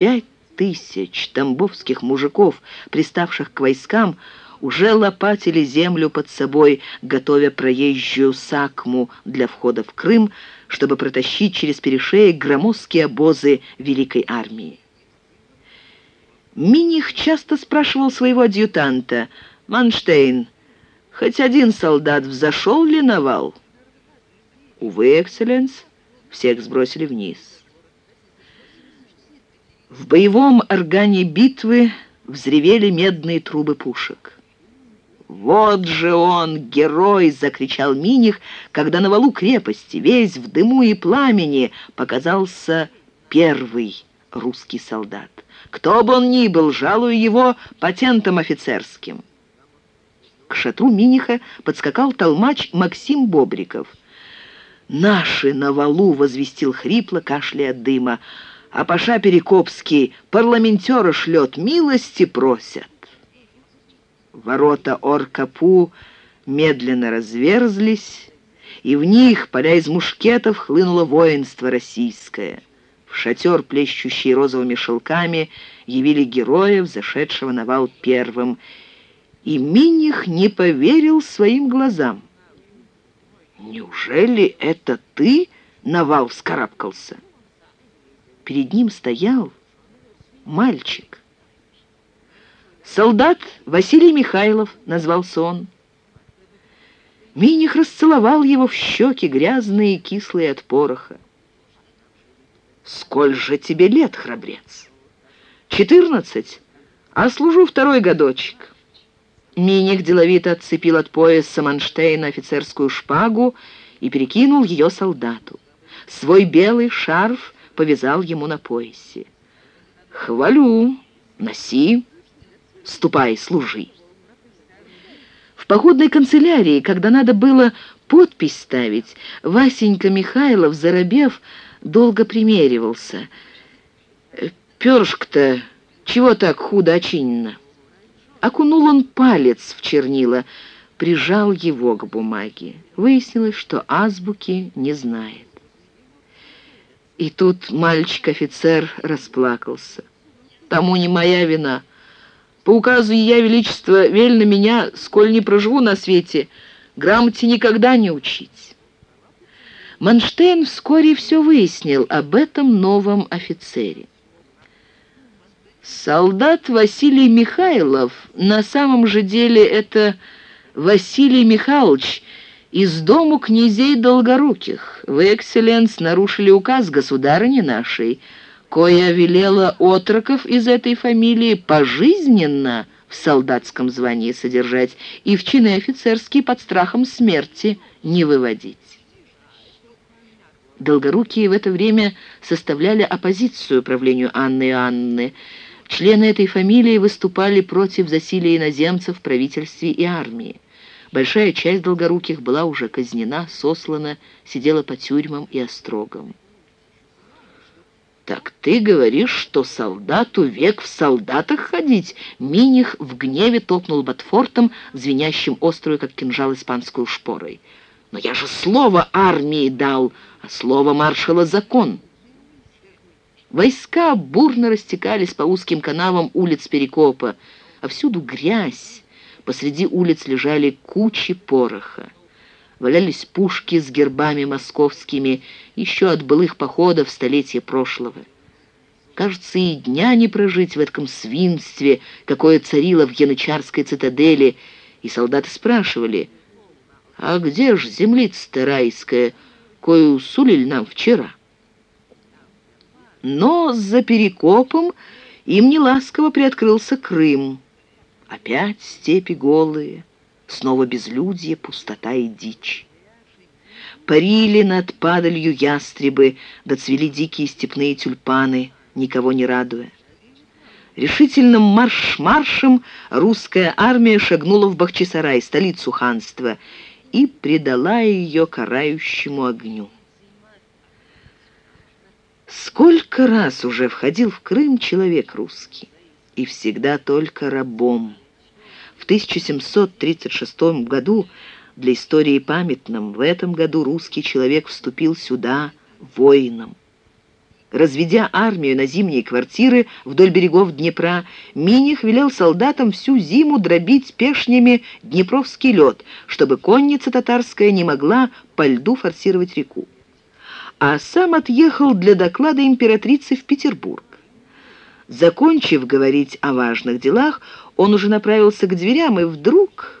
Пять тысяч тамбовских мужиков, приставших к войскам, уже лопатили землю под собой, готовя проезжую сакму для входа в Крым, чтобы протащить через перешеек громоздкие обозы Великой армии. Миних часто спрашивал своего адъютанта, «Манштейн, хоть один солдат взошел ли на вал?» «Увы, экселленс, всех сбросили вниз». В боевом органе битвы взревели медные трубы пушек. «Вот же он, герой!» — закричал Миних, когда на валу крепости, весь в дыму и пламени, показался первый русский солдат. Кто бы он ни был, жалую его патентом офицерским. К шатру Миниха подскакал толмач Максим Бобриков. «Наши на валу!» — возвестил хрипло, кашляя дыма. «А Паша Перекопский парламентера шлет, милости просят». Ворота Оркапу медленно разверзлись, и в них, поля из мушкетов, хлынуло воинство российское. В шатер, плещущий розовыми шелками, явили героев, зашедшего на вал первым, и Миних не поверил своим глазам. «Неужели это ты на вал вскарабкался?» Перед ним стоял мальчик. «Солдат Василий Михайлов», — назвался он. Миних расцеловал его в щеки, грязные и кислые от пороха. «Сколь же тебе лет, храбрец?» «Четырнадцать, а служу второй годочек». Миних деловито отцепил от пояса Манштейна офицерскую шпагу и перекинул ее солдату. Свой белый шарф повязал ему на поясе. «Хвалю, носи». Ступай, служи. В походной канцелярии, когда надо было подпись ставить, Васенька Михайлов, заробев, долго примеривался. Першка-то чего так худо очинено? Окунул он палец в чернила, прижал его к бумаге. Выяснилось, что азбуки не знает. И тут мальчик-офицер расплакался. «Тому не моя вина». По указу Ее Величества велено меня, сколь не проживу на свете, грамоте никогда не учить. Манштейн вскоре все выяснил об этом новом офицере. Солдат Василий Михайлов на самом же деле это Василий Михайлович из дому князей Долгоруких. Вы, экселленс, нарушили указ государыни нашей, Коя велела отроков из этой фамилии пожизненно в солдатском звании содержать и в чины офицерские под страхом смерти не выводить. Долгорукие в это время составляли оппозицию правлению Анны и Анны. Члены этой фамилии выступали против засилия иноземцев в правительстве и армии. Большая часть долгоруких была уже казнена, сослана, сидела по тюрьмам и острогам. «Так ты говоришь, что солдату век в солдатах ходить?» Миних в гневе топнул Батфортом, звенящим острую, как кинжал, испанскую шпорой. «Но я же слово армии дал, а слово маршала закон». Войска бурно растекались по узким канавам улиц Перекопа, а всюду грязь. Посреди улиц лежали кучи пороха валялись пушки с гербами московскими, еще от былых походов столетия прошлого. Кажется, и дня не прожить в этом свинстве, какое царило в янычарской цитадели, и солдаты спрашивали, «А где ж землица-то райская, кою сулили нам вчера?» Но за Перекопом им неласково приоткрылся Крым. Опять степи голые, Снова безлюдье, пустота и дичь. Парили над падалью ястребы, доцвели дикие степные тюльпаны, никого не радуя. Решительным марш-маршем русская армия шагнула в Бахчисарай, столицу ханства, и предала ее карающему огню. Сколько раз уже входил в Крым человек русский, и всегда только рабом. В 1736 году, для истории памятном, в этом году русский человек вступил сюда воином. Разведя армию на зимние квартиры вдоль берегов Днепра, Миних велел солдатам всю зиму дробить пешнями днепровский лед, чтобы конница татарская не могла по льду форсировать реку. А сам отъехал для доклада императрицы в Петербург. Закончив говорить о важных делах, он уже направился к дверям, и вдруг